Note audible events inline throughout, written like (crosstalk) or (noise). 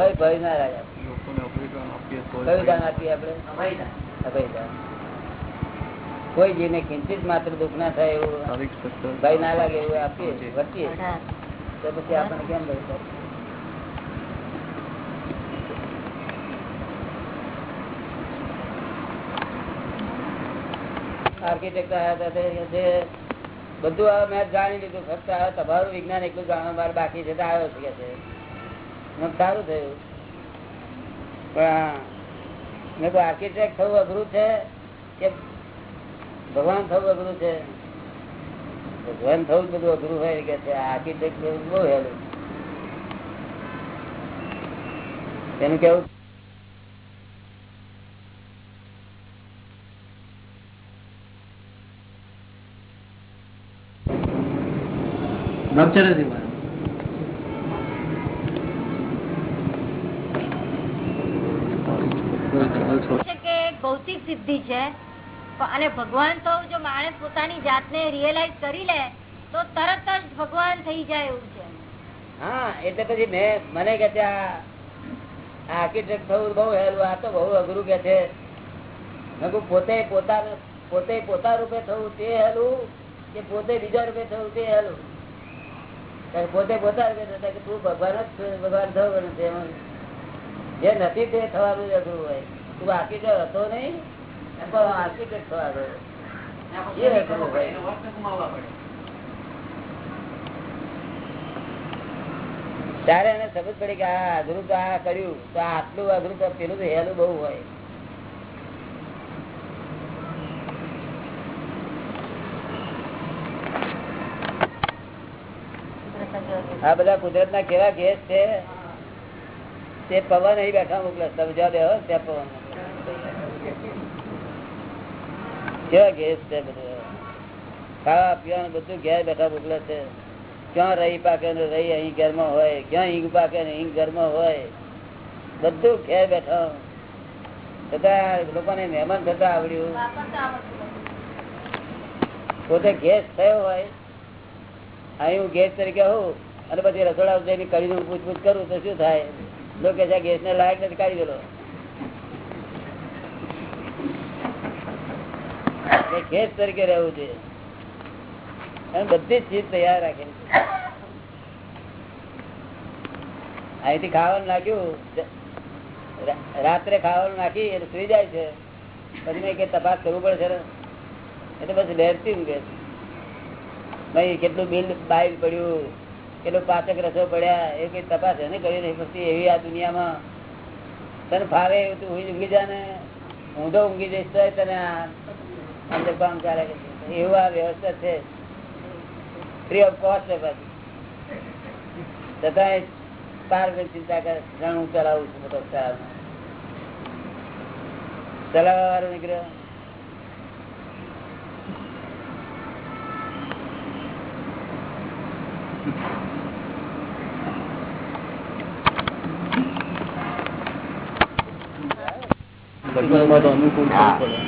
ભય ભય ના અભયદાન. કોઈ જેને કિંચિત માત્ર દુઃખ ના થાય એવું ભય ના લાગે એવું આપીએ વર્તીએ. તો પછી આપણને કેમ ભય આર્કિટેક્ટ આવ્યા હતા તે બધું મેં જાણી લીધું. ફક્ત હવે તમારું વિજ્ઞાન એટલું જાણવા બાકી છે તો આવ્યો છે? સારું થયું. પણ મેં આર્કિટેક્ટ થવું અઘરું છે કે ભગવાન થવું અઘરું છે? ભગવાન થવું જ બધું અઘરું હોય કે છે? આર્કિટેક્ટ બહુ હેલું. એનું કેવું? છે ભૌતિક સિદ્ધિ છે. અને ભગવાન તો જો માણસ પોતાની જાતને રિયલાઇઝ કરી લે, તો તરત જ ભગવાન થઈ જાય એવું છે. હા, એટલે પછી મેં, મને કે આર્કિટેક્ટ થવું બહુ હેલું આ તો બહુ અઘરું કે છે. પોતે પોતા પોતે પોતા રૂપે થવું તે હેલું કે પોતે બીજા રૂપે થવું તે હેલું પોતે પોતા રૂપે થતા કે તું ભગવાન જ ભગવાન થવું નથી જે નથી તે થવાનું જ અઘરું હોય. તું આર્કિટેક્ટ હતો નહીં. આર્કિટેક્ટ થવા ગયો એ અઘરું હોય ત્યારે એને સમજ પડી. કે આ અઘરું તો આ કર્યું. તો આટલું અઘરું તો પેલું તો હેલું બહુ હોય. આ બધા કુદરત ના કેવા ગેસ છે? તે પવન અહીં બેઠા મોકલે. સમજવા દેવો ત્યાં પવન. કેવા ગેસ છે બધું? ખાવા પીવાનું બધું ઘેર બેઠા મોકલે છે. ક્યાં રહી પાકે ને રહી અહીં ઘરમાં હોય? ક્યાં હિંગ પાકે ને હિંગ ઘરમાં હોય? બધું ઘેર બેઠા. છતાં લોકોને મહેમાન થતા આવડ્યું. પોતે ગેસ થયો હોય, અહીં હું ગેસ તરીકે હોઉં અને પછી રસોડા જઈને કરીને પૂછપૂછ કરું તો શું થાય? લોકો છે ગેસ ને લાયક નથી, કાઢી દેલો. ગેસ તરીકે રહેવું છે બધી જ ચીજ તૈયાર રાખેલી અહીંથી ખાવાનું નાખ્યું રાત્રે ખાવાનું નાખી એટલે સુઈ જાય છે. પછી મેં કે તપાસ કરવું પડે છે એટલે પછી બેસતી ઊંઘે છે. ભાઈ, કેટલું બિલ બાઇલ પડ્યું, કેટલું પાચક રસો પડ્યા, એ કઈ તપાસ એને કરી નહીં પછી એવી આ દુનિયામાં તને ફાવે તું ઊંઘી જા ને. ઊંધો ઊંઘી જઈશ તો તને અંદર કામ ચાલે છે. એવું આ વ્યવસ્થા છે. ફ્રી ઓફ કોસ્ટ છે પાછી પાર ચિંતા કરે જાણ હું ચલાવું છું બધો ચલાવ ચલાવવા વાળો નીકળ્યો. લગ્નમાં તો અનુકૂળ પડે.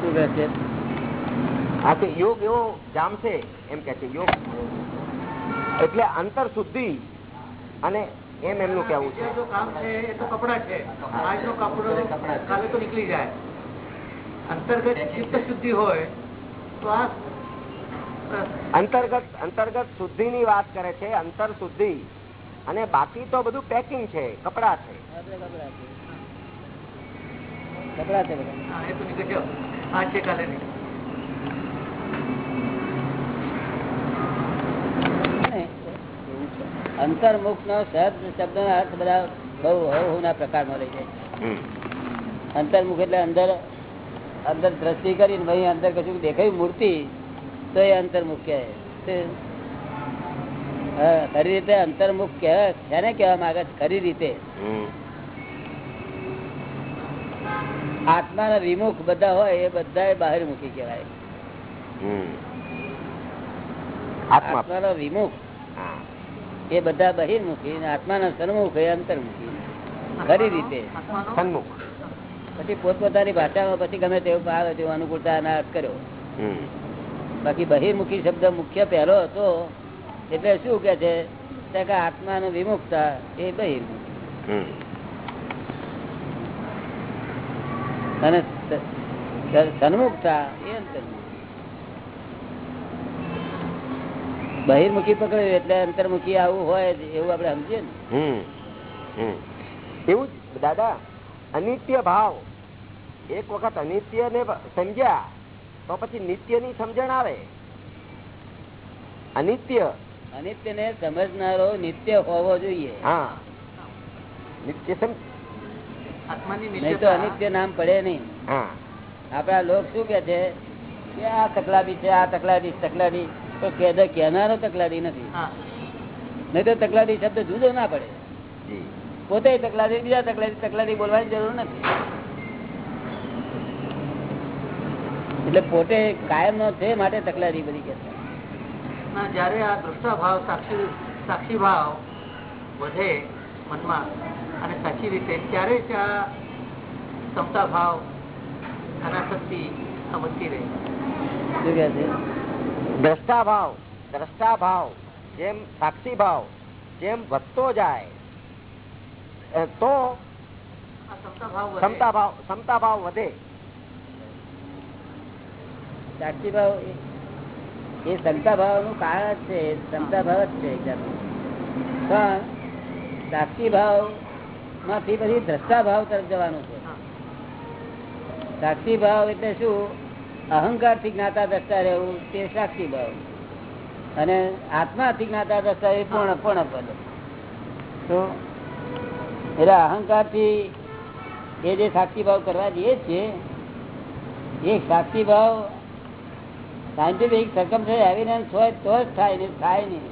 શું કહે છે? હા તો યોગ એવો જામશે એમ કે છે યોગ. એટલે અંતર શુદ્ધિ અને એમ એમનું કેવું છે. જો કામ છે એ તો કપડા છે. આજનો કપડો કાલે તો નીકળી જાય. અંતર્ગત ચિત્ત શુદ્ધિ હોય તો આ અંતર્ગત અંતર્ગત શુદ્ધિની વાત કરે છે અંતર શુદ્ધિ. અને બાકી તો બધું પેકિંગ છે કપડા છે. કપડા છે બધા. છે કાલે અંતર્મુખ નો શબ્દ શબ્દ નો અર્થ બધા બહુ હવ ના પ્રકારમાં રહી જાય અંતર્મુખ એટલે અંદર અંદર દ્રષ્ટિ કરીને ભાઈ અંદર કશું દેખાયું મૂર્તિ તો એ અંતર્મુખ કહેવાય. હા, ખરી રીતે અંતર્મુખ કહેવાય કેવા કહેવા માંગે ખરી રીતે. આત્માના વિમુખ બધા હોય એ બધા બહારમુખી કહેવાય. હમ. આત્મા. આત્માનો વિમુખ. એ બધા બહિર્મુખી આત્માના સન્મુખ એ અંતર્મુખી ખરી રીતે. સન્મુખ. પછી પોતપોતાની ભાષામાં પછી ગમે તેવું આવે તેવું અનુકૂળતા ના કર્યો. હમ. બાકી બહિર્મુખી શબ્દ મુખ્ય પહેલો હતો એટલે શું કે છે? કે આત્માનું વિમુક્તા એ બહિર્મુખ અને સન્મુખતા એ અંતર્મુખ બહિર્મુખી પકડ્યું એટલે અંતર્મુખી આવું હોય એવું આપણે સમજીએ ને. એવું જ દાદા અનિત્ય ભાવ. એક વખત અનિત્ય ને સમજ્યા તો પછી નિત્યની સમજણ આવે. અનિત્ય. અનિત્ય ને સમજનારો નિત્ય હોવો જોઈએ. હા. નિત્ય નહીં તો અનિત્ય નામ પડે નહીં. આપડા લોક શું કે છે કે આ તકલાદી છે આ તકલાદી તકલાદી તો કે- કહેનારો તકલાદી નથી. હા. નહીં તો તકલાદી શબ્દ જુદો ના પડે. પોતે તકલાદી બીજા તકલાદી તકલાદી બોલવાની જરૂર નથી. એટલે પોતે કાયમ નો છે માટે તકલાદી બધી કે જયારે આ દ્રષ્ટા ભાવ સાક્ષી સાક્ષી ભાવ વધે મનમાં અને સાચી રીતે ત્યારે જ આ ક્ષમતા ભાવ અનાસક્તિ આ વધતી રહે દ્રષ્ટા ભાવ દ્રષ્ટા ભાવ જેમ સાક્ષી ભાવ જેમ વધતો જાય તો સમતા ક્ષમતા ભાવ વધે. ક્ષમતા ભાવ વધે સાક્ષી ભાવ એ- એ ભાવનું કારણ જ છે શંકા ભાવ જ છે. પણ સાક્ષી ભાવ માંથી પછી દ્રષ્ટા ભાવ તરફ જવાનું છે. સાક્ષી ભાવ એટલે શું? અહંકારથી જ્ઞાતા દ્રષ્ટા રહેવું તે સાક્ષી ભાવ. અને આત્મા થી જ્ઞાતા દ્રષ્ટા એ પૂર્ણ પૂર્ણ પદ. તો એટલે અહંકારથી એ જે સાક્ષી ભાવ કરવા જઈએ છીએ એ સાક્ષી ભાવ સાયન્ટિફિક સરકમ એવિડન્સ હોય તો જ થાય ને થાય નહીં.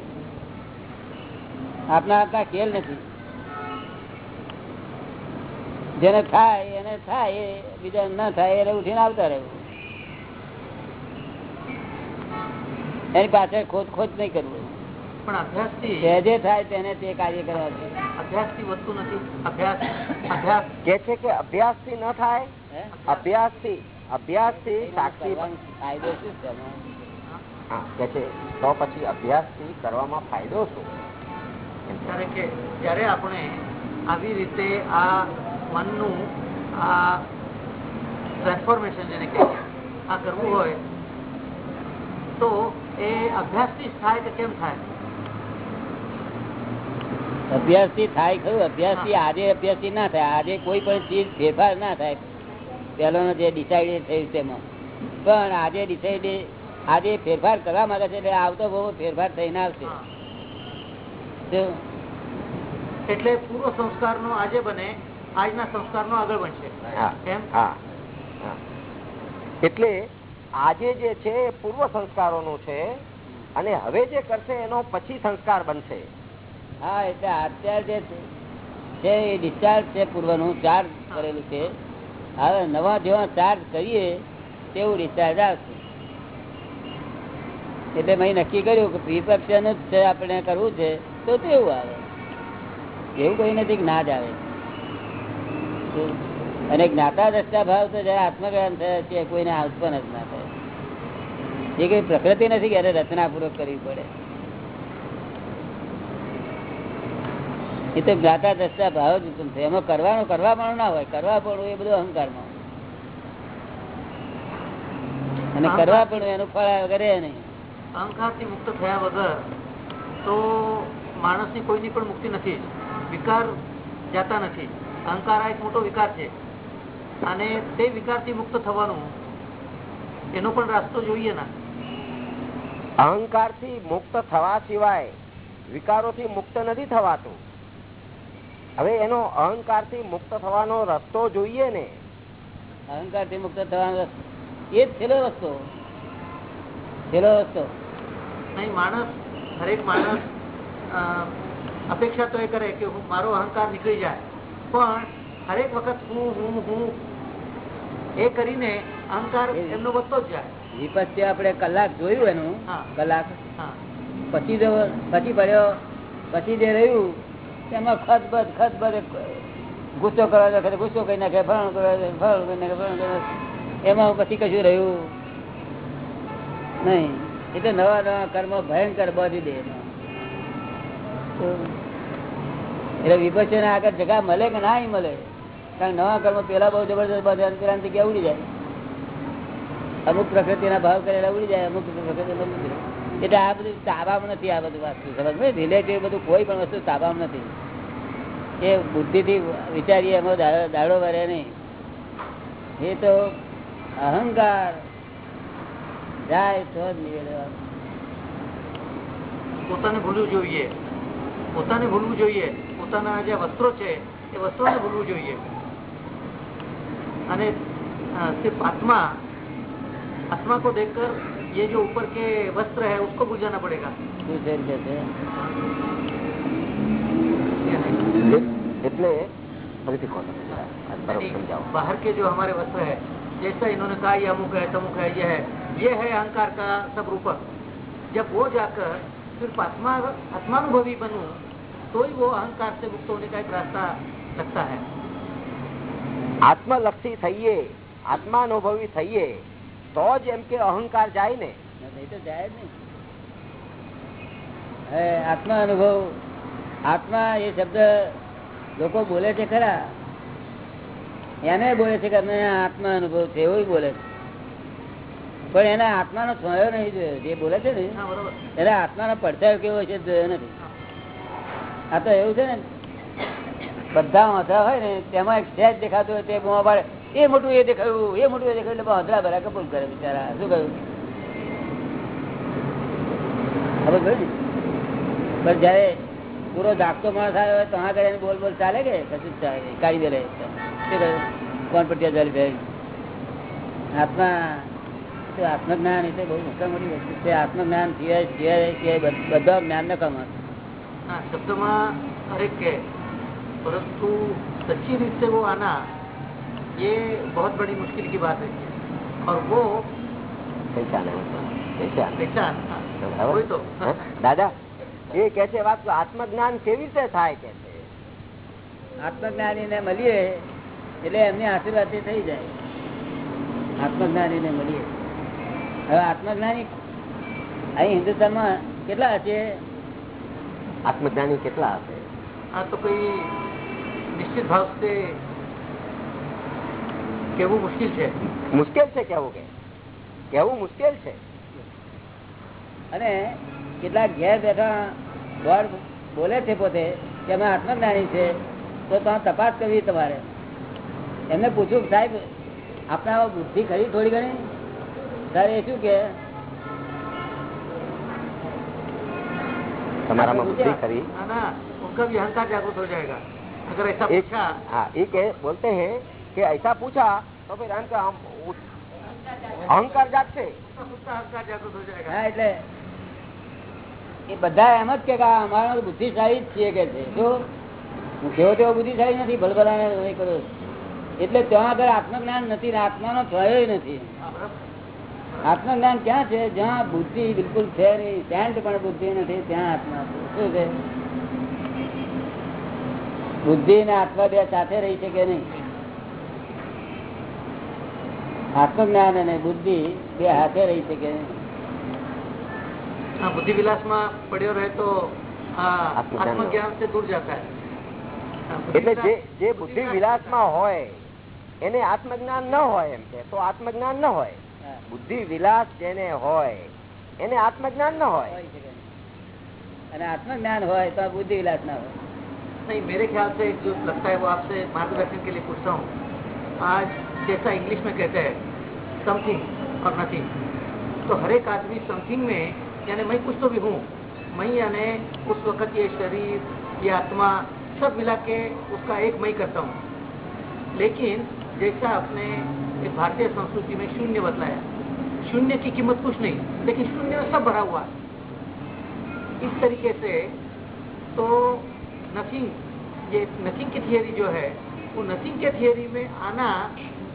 આપના આપના ખેલ નથી. જેને થાય એને થાય એ બીજા ના થાય એને ઉઠીને આવતા રહેવું એની પાછળ ખોદ ખોજ નહીં કરવું. અભ્યાસથી સહેજે થાય તેને તે કાર્ય કરવા છે. અભ્યાસથી વધતું નથી. અભ્યાસ અભ્યાસ કે છે કે અભ્યાસથી ન થાય? અભ્યાસથી અભ્યાસથી સાક્ષી ફાયદો શું છે હા, કે છે તો પછી અભ્યાસથી કરવામાં ફાયદો શું? કારણ કે જ્યારે આપણે આવી રીતે આ મનનું આ ટ્રાન્સફોર્મેશન જેને કહીએ આ કરવું હોય તો એ અભ્યાસથી થાય કે કેમ થાય? અભ્યાસથી થાય ખરું અભ્યાસથી આજે અભ્યાસથી ના થાય આજે કોઈ પણ ચીજ ફેરફાર ના થાય પેલો જે ડિસાઇડ થયું તેમાં. પણ આજે ડિસાઇડ આજે ફેરફાર કરવા માંગે છે એટલે આવતો બહુ ફેરફાર થઈને આવશે? એટલે પૂર્વ સંસ્કારનો આજે બને આજના સંસ્કારનો આગળ. એટલે આજે જે છે એ પૂર્વ સંસ્કારોનું છે અને હવે જે કરશે એનો પછી સંસ્કાર બનશે. હા એટલે અત્યારે જે છે એ ડિસ્ચાર્જ છે પૂર્વનું ચાર્જ કરેલું છે. હવે નવા જેવા ચાર્જ કરીએ તેવું ડિસ્ચાર્જ આવશે. એટલે મેં નક્કી કર્યું કે પ્રિપેક્શન જ છે આપણે કરવું છે તો તેવું આવે. એવું કોઈ નથી કે ના જ આવે. અને જ્ઞાતા દ્રષ્ટા ભાવ તો જયારે આત્મજ્ઞાન થયા છે કોઈને આઉત્પન્ન જ ના થાય. એ કઈ પ્રકૃતિ નથી કે રચનાપૂર્વક કરવી પડે. એ તો જ્ઞાતા દ્રષ્ટા ભાવ જ ઉત્પન્ન થાય એમાં કરવાનું કરવા પણ ના હોય. કરવા પણ એ બધું અહંકારમાં અને કરવા પણ એનું ફળ કરે નહીં. અહંકારથી મુક્ત થયા વગર તો માણસની કોઈની પણ મુક્તિ નથી. વિકાર જાતા નથી. અહંકાર આ એક મોટો વિકાર છે. અને તે વિકારથી મુક્ત થવાનું એનો પણ રસ્તો જોઈએ ના. અહંકારથી મુક્ત થવા સિવાય વિકારોથી મુક્ત નથી થવાતું. હવે એનો અહંકારથી મુક્ત થવાનો રસ્તો જોઈએ ને. અહંકારથી મુક્ત થવાનો રસ્તો. એ જ છેલ્લો રસ્તો. છેલ્લો રસ્તો. નહીં માણસ હરેક માણસ અપેક્ષા તો એ કરે કે હું મારો અહંકાર નીકળી જાય. પણ હરેક વખત હું હું હું એ કરીને અહંકાર એમનો વધતો જ જાય. વિપસ્ય આપણે કલાક જોયું એનું કલાક. પછી જો પછી ભર્યો પછી જે રહ્યું તેમાં ખતબદ ખતબદ ગુસ્સો કરવા વખતે ગુસ્સો કરી નાખે ફળ કરવા ફળ કરી નાખે ફળ. એમાં પછી કશું રહ્યું નહીં. એ તો નવા નવા કર્મ ભયંકર બધી દે એટલે વિપક્ષના આગળ જગા મળે કે ના મળે? કારણ નવા કર્મ પેલા બહુ જબરદસ્ત બધા પેલા જગ્યા ઉડી જાય? અમુક પ્રકૃતિના ભાવ કરેલા ઉડી જાય, અમુક પ્રકૃતિ એટલે આ બધું તાબામાં નથી આ બધું વસ્તુ સમજ રિલેટિવ બધું કોઈ પણ વસ્તુ તાબામાં નથી. એ બુદ્ધિથી વિચારીએ, એમાં દાડો વરે નહીં. એ તો અહંકાર. જાય તો. પોતાને ભૂલવું જોઈએ. પોતાને ભૂલવું જોઈએ. પોતાના જે વસ્ત્રો છે એ વસ્ત્રોને ભૂલવું જોઈએ અને અ, સિર્ફ આત્મા आत्मा को देखकर ये जो ऊपर के वस्त्र है उसको भूल जाना पड़ेगा શું છે એમ કે છે એટલે ફરીથી કહો તમે જરા. આ બરાબર સમજાવો बाहर के जो हमारे वस्त्र है जैसा इन्होंने कहा ये अमुक है तमुक है ये है ये है अहंकार का सब रूपक जब वो जाकर सिर्फ आत्मा आत्मानुभवी बनूं तो ही वो अहंकार से मुक्त होने का एक रास्ता लगता है આત્મલક્ષી થઈએ આત્માનુભવી થઈએ તો જ એમ કે અહંકાર જાય ને નહીં તો જાય જ નહીં હવે આત્મા અનુભવ આત્મા એ શબ્દ લોકો બોલે છે ખરા એને બોલે છે કે અમે આત્મા અનુભવ છે એવું બોલે છે પણ એના આત્માનો છોયો નહીં જોયો જે બોલે છે ને हाँ बराबर એના આત્માનો પડછાયો કેવો છે જોયો નથી આ તો એવું છે ને, બધા વાંધા હોય ને, તેમાં એક સહેજ દેખાતું હોય તે બુમા પાડે. એ મોટું એ દેખાયું, એ મોટું એ દેખાયું એટલે વાંધરા ભરા કપૂર કરે બિચારા. શું કહ્યું? ખબર ગયું પણ જયારે પૂરો ધાકતો માણસ આવ્યો હોય તો હા કરે બોલ બોલ ચાલે કે? જ ચાલે. કાઢી દે લે. કોણ પટ્યા ચાલી ભાઈ આત્મા આત્મજ્ઞાન એટલે બહુ મોટા મોટી વસ્તુ છે. આત્મજ્ઞાન સિવાય સિવાય સિવાય બધા જ્ઞાન ન કમાત हाँ शब्द में हरेक के परंतु सच्ची रीत से वो आना ये बहुत बड़ी मुश्किल की बात है और वो પૈસા નહીં પૈસા पहचान हाँ, બરાબર? वही तो હે? દાદા એ કે છે વાત આત્મજ્ઞાન કેવી રીતે થાય કે છે આત્મજ્ઞાની ને મળીએ એટલે એમની આશીર્વાદ થઈ જાય આત્મજ્ઞાની ને મળીએ હવે આત્મજ્ઞાની અહીં હિન્દુસ્તાનમાં કેટલા હશે આત્મજ્ઞાની કેટલા હશે? આ તો કોઈ નિશ્ચિત ભાવ કેવું મુશ્કેલ છે. મુશ્કેલ છે કેવું કે? કેવું મુશ્કેલ છે. અને કેટલાક ઘેર બેઠા ગોળ બોલે છે પોતે કે અમે આત્મજ્ઞાની છે તો ત્યાં તપાસ કરવી તમારે. એમને પૂછ્યું સાહેબ આપણે બુદ્ધિ ખરી થોડી ઘણી? સાહેબ એ શું કે તમારામાં બુદ્ધિ ખરી हाँ ना उनका भी अहंकार जागृत हो जाएगा अगर ऐसा एक पूछा हाँ ये के बोलते हैं कि ऐसा पूछा तो फिर हम हम उस- अहंकार जागते उसका खुद का अहंकार जागृत हो जाएगा હા એટલે એ બધા એમ જ કે આ અમારા બુદ્ધિશાળી જ છીએ કે છે જો હું કેવો તેવો બુદ્ધિશાળી નથી ભલભલાને નહીં કરું એટલે ત્યાં આગળ આત્મજ્ઞાન નથી ને આત્માનો થયો નથી हाँ, बराबर। આત્મજ્ઞાન ક્યાં છે? જ્યાં બુદ્ધિ બિલકુલ છે નહીં. શાંત પણ બુદ્ધિ નથી ત્યાં આત્મા શું છે? બુદ્ધિ ને આત્મા બે સાથે રહી શકે નહીં? આત્મજ્ઞાન અને બુદ્ધિ બે હાથે રહી શકે નહીં? બુદ્ધિ વિલાસમાં પડ્યો રહે તો હોય એને આત્મજ્ઞાન ન હોય એમ કે તો આત્મજ્ઞાન ન હોય. બુદ્ધિ વિલાસ જેને હોય એને આત્મજ્ઞાન ન હોય હોય શકે નહીં. અને આત્મજ્ઞાન હોય તો આ બુદ્ધિ વિલાસ ના હોય नहीं मेरे ख्याल से जो लगता है वो आपसे मार्गदर्शन के लिए पूछता हूँ आज जैसा इंग्लिश में कहते हैं समथिंग और नथिंग तो हर एक आदमी समथिंग में यानी मैं कुछ तो भी हूँ मैं यानी उस वक्त ये शरीर ये आत्मा सब मिला के उसका एक मैं करता हूँ लेकिन जैसा आपने एक भारतीय संस्कृति में शून्य बतलाया शून्य की कीमत कुछ नहीं लेकिन शून्य में सब भरा हुआ है। इस तरीके से तो नथिंग ये नथिंग की थियरी जो है वो नथिंग के थियोरी में आना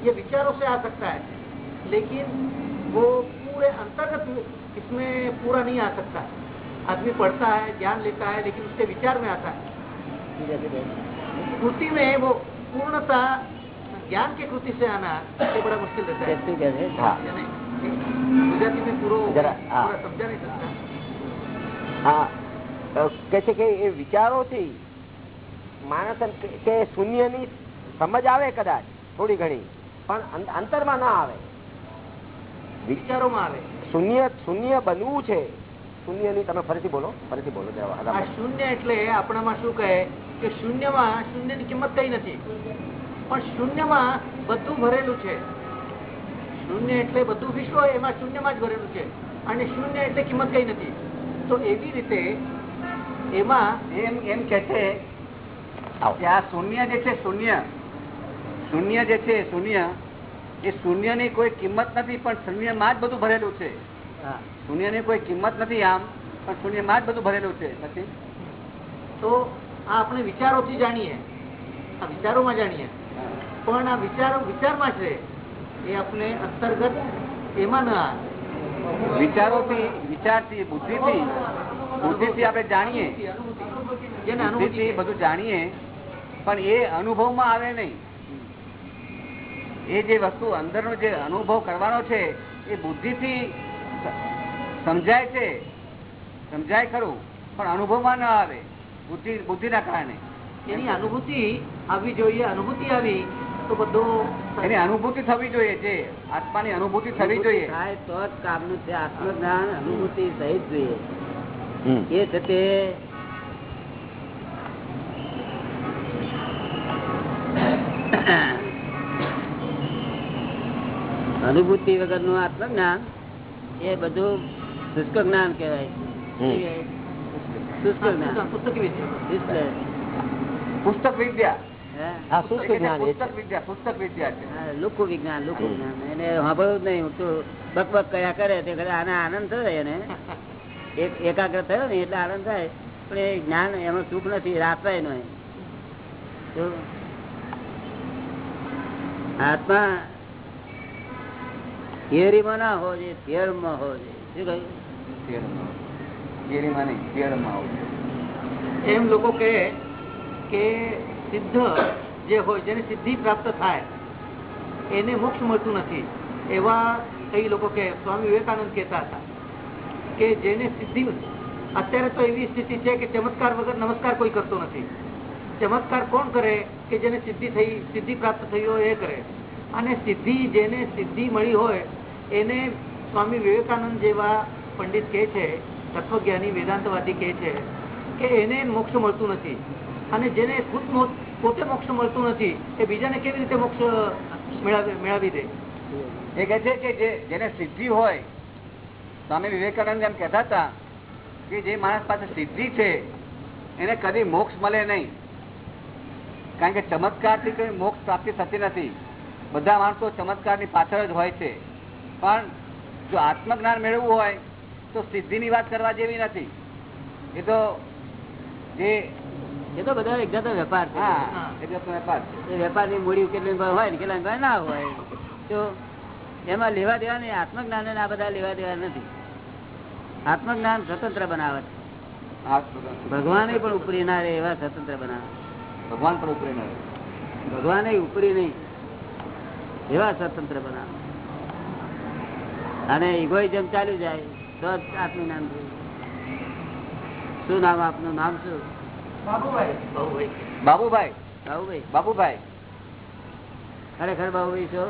ये विचारों से आ सकता है लेकिन वो पूरे अंतर्गत इसमें पूरा नहीं आ सकता। आदमी पढ़ता है ज्ञान लेता है लेकिन उसके विचार में आता है। कृति में वो पूर्णता ज्ञान की कृति से आना ये बड़ा मुश्किल रहता है શું કે છે હા यानी गुजराती में पूरा जरा, हाँ। पूरा समझा नहीं सकता હા અ, કે છે કે એ વિચારોથી માણસ કે- કે શૂન્યની સમજ આવે કદાચ થોડી ઘણી પણ અં- અંતરમાં ના આવે વિચારોમાં આવે શૂન્ય શૂન્ય બનવું છે શૂન્યની તમે ફરીથી બોલો ફરીથી બોલો જરા આ આરામ. શૂન્ય એટલે આપણામાં શું કહે કે શૂન્યમાં શૂન્યની કિંમત કઈ નથી પણ શૂન્યમાં બધું ભરેલું છે. શૂન્ય એટલે બધું વિશ્વ એમાં શૂન્યમાં જ ભરેલું છે. અને શૂન્ય એટલે કિંમત કઈ નથી. તો એવી રીતે એમાં એમ એમ કે છે આવો. કે આ શૂન્ય જે છે શૂન્ય. શૂન્ય જે છે શૂન્ય. એ શૂન્યની કોઈ કિંમત નથી પણ શૂન્યમાં જ બધું ભરેલું છે. શૂન્યની કોઈ કિંમત નથી આમ પણ શૂન્યમાં જ બધું ભરેલું છે. પછી તો આ આપણે વિચારોથી જાણીએ. આ વિચારોમાં જાણીએ. પણ આ વિચારો વિચારમાં છે. એ આપણે અંતર્ગત એમાં ના. વિચારોથી વિચારથી બુદ્ધિથી બુદ્ધિથી આપણે જાણીએ. જેને અનુભૂતિ બુદ્ધિથી બધું જાણીએ પણ એ અનુભવમાં આવે નહીં. એ જે વસ્તુ અંદરનો જે અનુભવ કરવાનો છે એ બુદ્ધિથી સમજાય છે. સમજાય ખરું પણ અનુભવમાં ન આવે. બુદ્ધિ બુદ્ધિના કારણે. એની અનુભૂતિ આવવી જોઈએ અનુભૂતિ આવી તો બધો એની અનુભૂતિ થવી જોઈએ જે આત્માની અનુભૂતિ થવી જોઈએ. થાય તો જ કામનું છે આત્મજ્ઞાન અનુભૂતિ સહિત જોઈએ. એ છે તે અનુભૂતિ વગરનું આત્મજ્ઞાન એ બધું શુષ્ક જ્ઞાન કહેવાય. હમ. શુષ્ક જ્ઞાન. પુસ્તક વિદ્યા. એટલે પુસ્તક વિદ્યા હે? આ શુષ્ક એ કે છે જ્ઞાન એ છે. પુસ્તક વિદ્યા પુસ્તક વિદ્યા છે. હા, લુખું વિજ્ઞાન લુખું વિજ્ઞાન એને સાંભળવું જ નહીં હું તો બકબક કયા કરે તે કરે આને આનંદ થયો એને. એકાગ્ર થયો ને એટલે આનંદ થાય. પણ એ જ્ઞાન એમાં સુખ નથી રાતવાય નહીં આત્મા થિયરીમાં ના હોવો જોઈએ થિયરમાં હોવો જોઈએ. શું કહ્યું? થિયરીમાં નહીં થિયરમાં આવું એમ લોકો કહે કે સિદ્ધ જે હોય જેને સિદ્ધિ પ્રાપ્ત થાય, એને મોક્ષ મળતું નથી. એવા કઈ લોકો કે, સ્વામી વિવેકાનંદ કહેતા હતા કે જેને સિદ્ધિ, અત્યારે તો એવી સ્થિતિ છે કે ચમત્કાર વગર નમસ્કાર કોઈ કરતો નથી. ચમત્કાર કોણ કરે? કે જેને સિદ્ધિ થઈ, સિદ્ધિ પ્રાપ્ત થઈ હોય એ કરે. અને સિદ્ધિ જેને સિદ્ધિ મળી હોય, એને સ્વામી વિવેકાનંદ જેવા પંડિત કહે છે, તત્વજ્ઞાની વેદાંતવાદી કહે છે કે એને મોક્ષ મળતું નથી. અને જેને ખુદ પોતે મોક્ષ મળતું નથી, એ બીજાને કેવી રીતે મોક્ષ મેળવી મેળવી દે? એ કહે છે કે જે જેને સિદ્ધિ હોય, સ્વામી વિવેકાનંદ એમ કહેતા હતા કે જે માણસ પાસે સિદ્ધિ છે, એને કદી મોક્ષ મળે નહીં. કારણ કે ચમત્કારથી કોઈ મોક્ષ પ્રાપ્તિ થતી નથી. બધા માણસો ચમત્કારની પાછળ જ હોય છે. પણ જો આત્મજ્ઞાન મેળવવું હોય, તો સિદ્ધિની વાત કરવા જેવી નથી. એ તો જે એ તો બધા એક જાતનો વેપાર છે. વેપારની મૂડી કેટલી હોય ને કેટલા ના હોય. તો એમાં લેવા દેવા નહીં આત્મજ્ઞાન આ બધા લેવા દેવા નથી. આત્મજ્ઞાન સ્વતંત્ર બનાવે ભગવાન પણ ઉપરી ના રહે એવા સ્વતંત્ર બનાવે ભગવાન પણ ઉપરી ના રહે. ભગવાન ઉપરી નહીં એવા સ્વતંત્ર બનાવે અને ઇગોઇઝમ ચાલ્યું જાય તો આત્મ આત્મજ્ઞાન શું નામ આપનું? નામ શું? બાબુભાઈ બાબુભાઈ બાબુભાઈ બાબુભાઈ ખરેખર બાબુભાઈ છો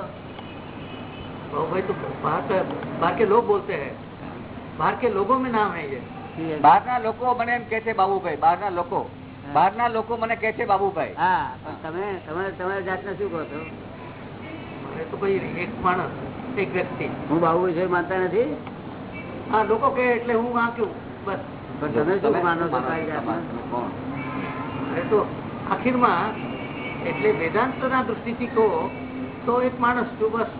बाबूभाई तो बाहर का बाहर के लोग बोलते हैं बाहर के लोगों में नाम है ये બહારના લોકો મને એમ કે છે બાબુભાઈ બહારના લોકો બહારના લોકો મને કે છે બાબુભાઈ હા પણ તમે તમે તમારી જાતને શું કહો છો મને તો કોઈ એક માણસ એક વ્યક્તિ હું બાબુભાઈ છે માનતા નથી હા લોકો કહે એટલે હું વાંક્યું બસ પણ તમે શું માનો છો તો આખીરમાં એટલે વેદાંતના દૃષ્ટિથી કહો તો એક માણસ છું બસ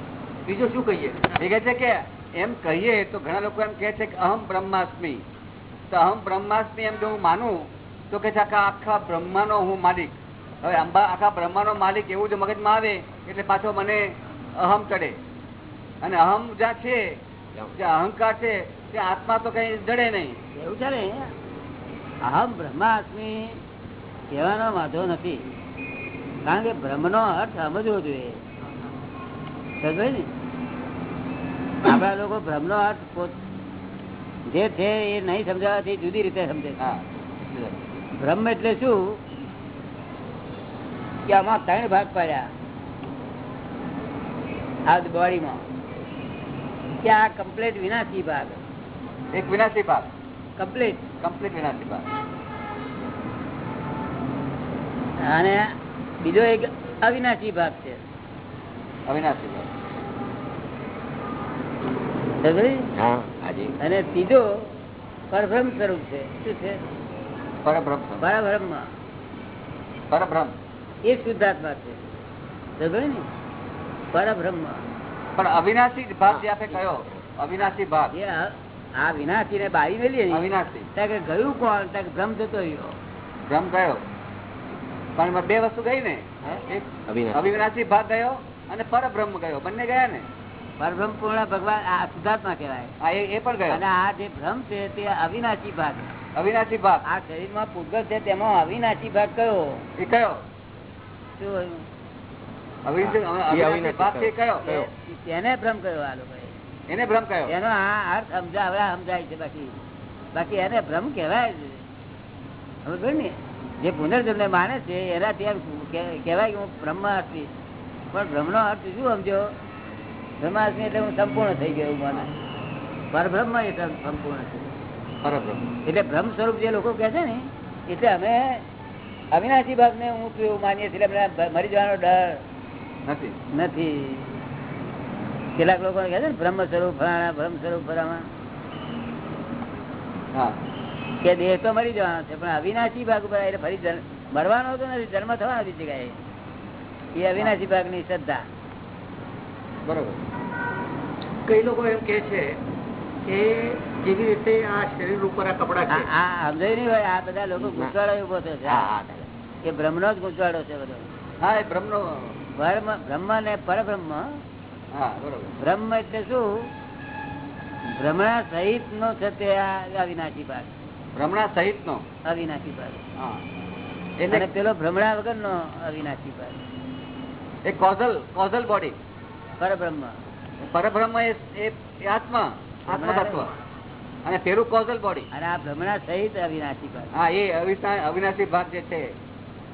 બીજું શું કહીએ? ઠીક છે કે એમ કહીએ તો ઘણા લોકો એમ કે છે કે અહમ બ્રહ્માસ્મી. તો અહમ બ્રહ્માસ્મી એમ જો હું માનું તો કે છે આખા આખા બ્રહ્માનો હું માલિક. હવે અંબા આખા બ્રહ્માનો માલિક એવું જો મગજમાં આવે એટલે પાછો મને અહમ ચડે. અને અહમ જ્યાં છે જે અહંકાર છે તે આત્મા તો કઈ જડે નહીં. એવું છે ને? અહમ બ્રહ્માસ્મિ કહેવાનો વાંધો નથી. કારણ કે બ્રહ્મનો અર્થ સમજવો જોઈએ. સમજાય ને? આપણા લોકો બ્રહ્મનો અર્થ જે છે એ નહીં સમજાવવાથી જુદી રીતે સમજે ભ્રમ એટલે શું? કે આમાં ત્રણ ભાગ પાડ્યા. આ બોડીમાં. કે આ કમ્પ્લેટ વિનાશી ભાગ. એક વિનાશી ભાગ. કમ્પ્લીટ કમ્પ્લીટ વિનાશી ભાગ. અને બીજો એક અવિનાશી ભાગ છે. અવિનાશી ભાગ. અને ત્રીજો પરબ્રહ્મ સ્વરૂપ છે. શું છે? પરબ્રહ્મ. પરબ્રહ્મ. પરબ્રહ્મ. એ શુદ્ધાત્મા છે. ને? પરબ્રહ્મ. પણ અવિનાશી ભાગ જે આપણે કયો? અવિનાશી ભાગ. એ આ- વિનાશી ને બારી મેલી અવિનાશી. ત્યાં કે ગયું કોણ? ત્યાં ભ્રમ રહ્યો. ભ્રમ ગયો પણ બે વસ્તુ ગઈ ને. અવિનાશી. ભાગ ગયો અને પરબ્રહ્મ ગયો. બંને ગયા ને? પરબ્રહ્મ પૂર્ણ ભગવાન આ શુદ્ધાત્મા કહેવાય. એ પણ ગયો. અને આ જે ભ્રમ છે તે અવિનાશી ભાગ અવિનાશી ભાગ. આ શરીરમાં પૂગલ છે તેમાં અવિનાશી ભાગ કયો? એ કયો? તેને ભ્રમ કયો આ લોકો એને ભ્રમ કયો? એનો આ અર્થ સમજાવ્યા સમજાય છે બાકી બાકી એને ભ્રમ કહેવાય છે સમજ ને? જે પુનર્જન્મ માને છે એનાથી એમ કેવાય કહેવાય કે હું બ્રહ્માર્થી. પણ બ્રહ્મનો અર્થ શું સમજો? બ્રહ્માર્થી એટલે હું સંપૂર્ણ થઈ ગયો માને. પરબ્રહ્મ એટલે સંપૂર્ણ છે. એટલે બ્રહ્મ સ્વરૂપ જે લોકો કહે છે ને એટલે અમે અવિનાશી ભાગને હું એવું માનીએ છીએ એટલે મરી જવાનો ડર નથી. નથી. કેટલાક લોકો કહે છે ને બ્રહ્મ સ્વરૂપ ફરાણા બ્રહ્મ સ્વરૂપ ફરાણા હા. કે દેહ તો મરી જવાનો છે પણ અવિનાશી ભાગ ઉપર એટલે ફરી મરવાનો તો નથી જન્મ થવાનો બીજી જગ્યાએ. એ અવિનાશી ભાગની શ્રદ્ધા. બરોબર. કઈ લોકો એમ કે છે કે જેવી રીતે આ શરીર ઉપર આ કપડા છે? આ આ સમજાય નહીં હોય આ બધા લોકો ગુંચવાડો ઊભો થયો છે. હા હા દાદા. એ બ્રહ્મનો જ ગુંચવાડો છે બધો. હા એ બ્રહ્મ નો બ્રહ્મ બ્રહ્મ ને પરબ્રહ્મ. હા બ્રહ્મ એટલે શું? ભ્રમણા સહિત નો છે તે આ અવિનાશી ભાગ. ભ્રમણા સહિત નો અવિનાશી ભાગ હા. એટલે પેલો ભ્રમણા વગર નો અવિનાશી ભાગ એ કોઝલ કોઝલ બોડી પરબ્રહ્મ. પરબ્રહ્મ એ આત્મા આત્મતત્વ. અને પેલું કોઝલ બોડી અને આ ભ્રમણા સહિત અવિનાશી ભાગ હા એ અવિના- અવિનાશી ભાગ જે છે